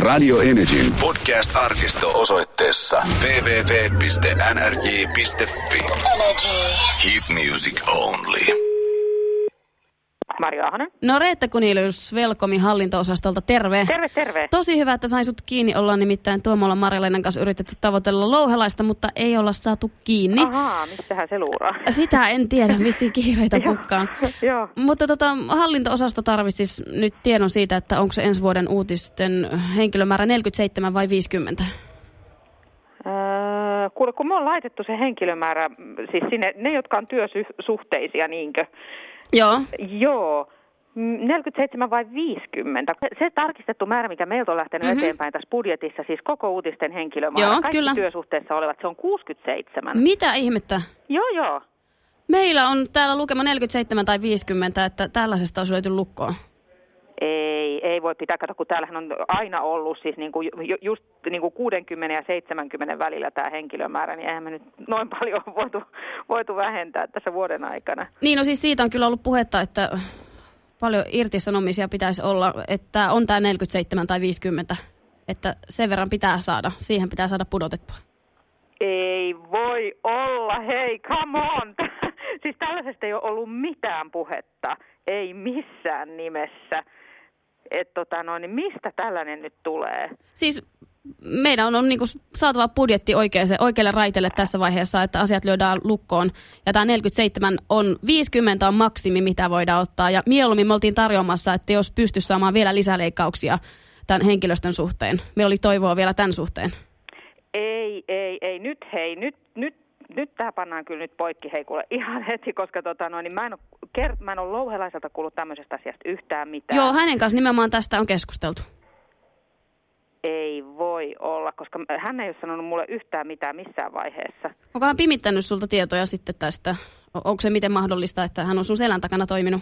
Radio Energyn podcast-arkisto osoitteessa www.nrj.fi. Energy. Hit music only. Marjo Ahonen. No Reetta Kunilius Velkomi hallinto-osastolta, terve. Terve, terve. Tosi hyvä, että sain sut kiinni. Ollaan nimittäin Tuomolla Marjaleinen kanssa yritetty tavoitella louhelaista, mutta ei olla saatu kiinni. Ahaa, mistähän se luuraa? Sitä en tiedä, missä kiireitä pukkaan. Joo. Mutta tota, hallinto-osasto tarvitsisi nyt tiedon siitä, että onko se ensi vuoden uutisten henkilömäärä 47 vai 50. Öö, kuule, kun me on laitettu se henkilömäärä, siis sinne, ne, jotka on työsuhteisia, niinkö? Joo. Joo. Mm, 47 vai 50? Se tarkistettu määrä, mikä meiltä on lähtenyt Mhm. mm-hmm. eteenpäin tässä budjetissa, siis koko uutisten henkilömäärä, Joo, kaikki kyllä. työsuhteessa olevat, se on 67. Mitä ihmettä? Joo, joo. Meillä on täällä lukema 47 tai 50, että tällaisesta olisi löyty lukkoon. Ei, ei voi pitää, kato, kun täällähän on aina ollut siis niin kuin ju, just niin kuin 60 ja 70 välillä tämä henkilömäärä, niin eihän me nyt noin paljon voitu, voitu vähentää tässä vuoden aikana. Niin, no siis siitä on kyllä ollut puhetta, että paljon irtisanomisia pitäisi olla, että on tämä 47 tai 50, että sen verran pitää saada, siihen pitää saada pudotettua. Ei voi olla, hei, come on! siis tällaisesta ei ole ollut mitään puhetta, ei missään nimessä. Että tota noin, niin mistä tällainen nyt tulee? Siis meidän on, on niinku saatava budjetti oikeaan, oikealle raiteelle tässä vaiheessa, että asiat lyödään lukkoon. Ja tämä 47 on 50 on maksimi, mitä voidaan ottaa. Ja mieluummin me oltiin tarjoamassa, että jos pysty saamaan vielä lisäleikkauksia tämän henkilöstön suhteen. Meillä oli toivoa vielä tämän suhteen. Ei, ei, ei, nyt hei, nyt, nyt, nyt tämä pannaan kyllä nyt poikki, hei kuule, ihan heti, koska tota noin, niin mä en ole, kert, mä en ole louhelaiselta kuullut tämmöisestä asiasta yhtään mitään. Joo, hänen kanssa nimenomaan tästä on keskusteltu. Ei voi olla, koska hän ei ole sanonut mulle yhtään mitään missään vaiheessa. Onko hän pimittänyt sulta tietoja sitten tästä? Onko se miten mahdollista, että hän on sun selän takana toiminut?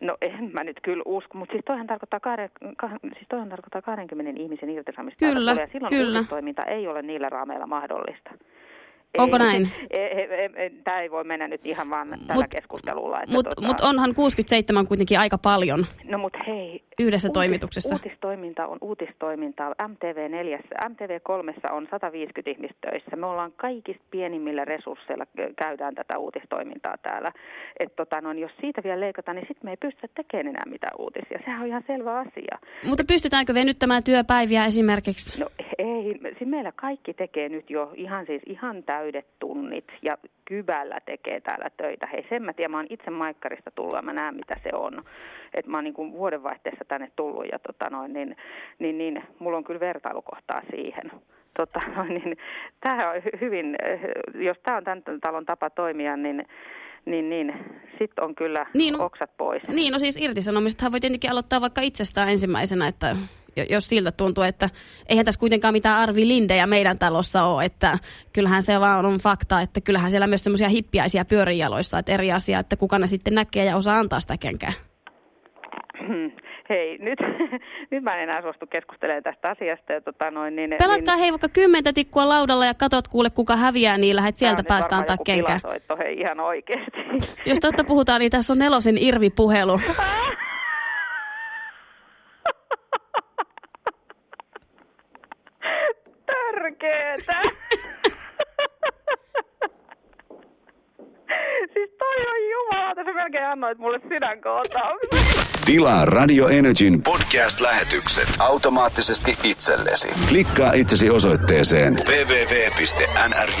No en mä nyt kyllä usko, mutta siis toihan tarkoittaa, kahden, kah, siis toihan tarkoittaa 20 ihmisen irtisanomista. Kyllä, ja silloin kyllä. uutistoiminta ei ole niillä raameilla mahdollista. Onko ei, näin? Tämä ei voi mennä nyt ihan vaan tällä Mut- keskustelulla. Mutta tota, mut onhan 67 kuitenkin aika paljon. No mutta hei. Yhdessä toimituksessa. Uutistoiminta on uutistoimintaa. MTV4, MTV3 on 150 ihmistä töissä. Me ollaan kaikista pienimmillä resursseilla käydään tätä uutistoimintaa täällä. Et tota, no, jos siitä vielä leikataan, niin sitten me ei pystytä tekemään enää mitään uutisia. Sehän on ihan selvä asia. Mutta pystytäänkö venyttämään työpäiviä esimerkiksi? No meillä kaikki tekee nyt jo ihan siis ihan täydet tunnit ja kybällä tekee täällä töitä. Hei sen mä tiedän, mä oon itse Maikkarista tullut ja mä näen mitä se on. Et mä oon niin kuin vuodenvaihteessa tänne tullut ja tota noin, niin, niin, niin, mulla on kyllä vertailukohtaa siihen. Tota, noin, niin, tämähän on hy- hyvin, jos tämä on tämän talon tapa toimia, niin, niin, niin sitten on kyllä Niin, no- oksat pois. Niin, no siis irtisanomisethan voi tietenkin aloittaa vaikka itsestään ensimmäisenä, että jos siltä tuntuu, että eihän tässä kuitenkaan mitään Arvi Lindejä meidän talossa ole, että kyllähän se vaan on fakta, että kyllähän siellä myös semmoisia hippiäisiä pyörii jaloissa, että eri asia, että kuka ne sitten näkee ja osaa antaa sitä kenkää. Hei, nyt, nyt mä en enää suostu keskustelemaan tästä asiasta. Ja tota noin, niin, Pelatkaa hei vaikka kymmentä tikkua laudalla ja katot kuule kuka häviää niillä, että sieltä päästään antaa varmaan joku kenkää. pilasoitto, hei ihan oikeasti. Jos totta puhutaan, niin tässä on nelosen Irvi-puhelu. Törkeetä. siis toi on jumalauta, sä melkein annoit mulle sydänkohtauksen. Tilaa Radio Energyn podcast-lähetykset automaattisesti itsellesi. Klikkaa itsesi osoitteeseen www.nrj.fi.